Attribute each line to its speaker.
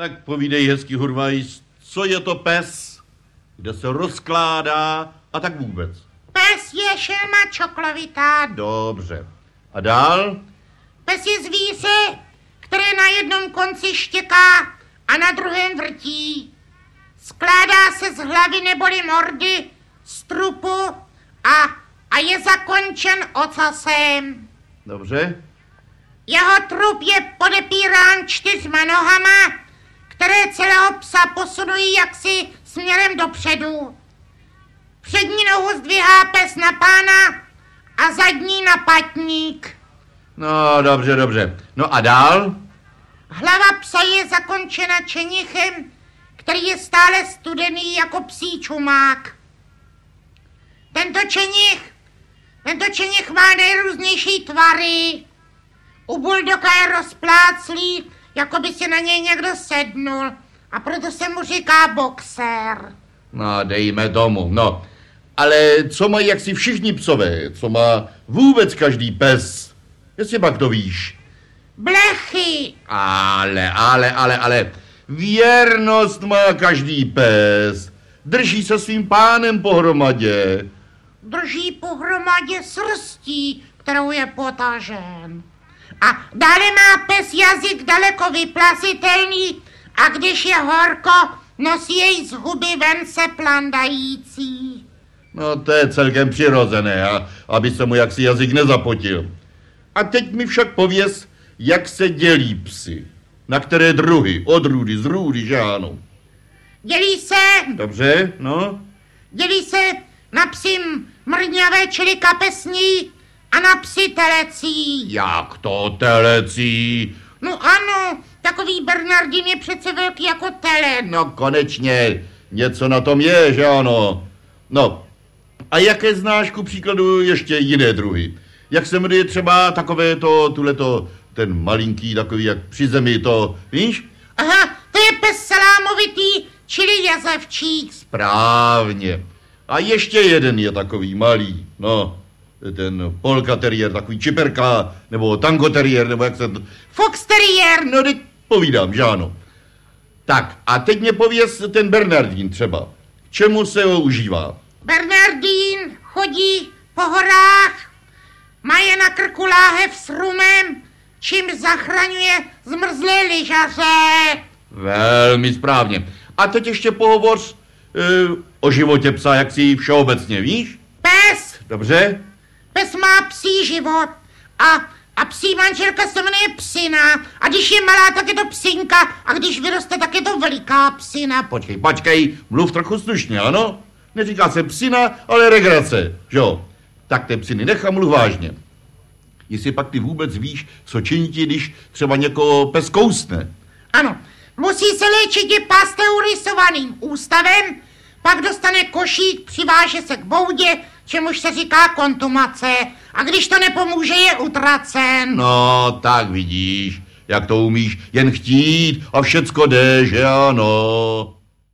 Speaker 1: Tak povídej hezky, Hurvaj, co je to pes, kde se rozkládá a tak vůbec.
Speaker 2: Pes je šelma čoklovitá.
Speaker 1: Dobře. A dál?
Speaker 2: Pes je zvíře, které na jednom konci štěká a na druhém vrtí. Skládá se z hlavy neboli mordy, z trupu a, a je zakončen ocasem.
Speaker 1: Dobře.
Speaker 2: Jeho trup je podepírán čtyřma nohama, které celého psa posunují jaksi směrem dopředu. Přední nohu zdvihá pes na pána a zadní na patník.
Speaker 1: No, dobře, dobře. No a dál?
Speaker 2: Hlava psa je zakončena čenichem, který je stále studený jako psí čumák. Tento čenich, tento čenich má nejrůznější tvary. U buldoka je rozpláclý, jako by si na něj někdo sednul. A proto se mu říká boxer.
Speaker 1: No, dejme tomu, no. Ale co mají jaksi všichni psové, co má vůbec každý pes? Jestli pak to víš.
Speaker 2: Blechy,
Speaker 1: Ale, ale, ale, ale, věrnost má každý pes. Drží se svým pánem pohromadě.
Speaker 2: drží pohromadě srstí, kterou je potažen. A dále má pes jazyk daleko vyplasitelný a když je horko, nosí jej z huby ven se plandající.
Speaker 1: No, to je celkem přirozené, a, aby se mu jaksi jazyk nezapotil. A teď mi však pověz, jak se dělí psy. Na které druhy? Odrůdy, zrůdy, že ano.
Speaker 2: Dělí se,
Speaker 1: Dobře, no.
Speaker 2: dělí se na psi mrňavé, čili kapesní, a na psi telecí.
Speaker 1: Jak to telecí?
Speaker 2: No ano, takový Bernardin je přece velký jako tele.
Speaker 1: No konečně, něco na tom je, že ano. No, a jaké znáš ku příkladu ještě jiné druhy? Jak se jmenuje třeba takové to, tuleto, ten malinký takový, jak při zemi to, víš?
Speaker 2: Aha, to je pes salámovitý, čili jazavčík.
Speaker 1: Správně. A ještě jeden je takový malý, no, ten polka terrier, takový čiperka, nebo tango terrier, nebo jak se to...
Speaker 2: Fox terrier.
Speaker 1: No, teď povídám, že ano. Tak, a teď mě pověz ten Bernardín třeba. K čemu se ho užívá?
Speaker 2: Bernardín chodí po horách, má je na krku láhev s rumem, čím zachraňuje zmrzlé lyžaře.
Speaker 1: Velmi správně. A teď ještě pohovoř e, o životě psa, jak si všeobecně, víš?
Speaker 2: Pes,
Speaker 1: Dobře?
Speaker 2: Pes má psí život a, a psí manželka se jmenuje psina a když je malá, tak je to psinka a když vyroste, tak je to veliká psina.
Speaker 1: Počkej, počkej, mluv trochu slušně, ano? Neříká se psina, ale regrace, jo? Tak ty psiny nechám mluv vážně. Jestli pak ty vůbec víš, co činit, když třeba někoho pes kousne.
Speaker 2: Ano, musí se léčit je pasteurizovaným ústavem, pak dostane košík, přiváže se k boudě, čemuž se říká kontumace. A když to nepomůže, je utracen.
Speaker 1: No, tak vidíš, jak to umíš jen chtít a všecko jde, že ano.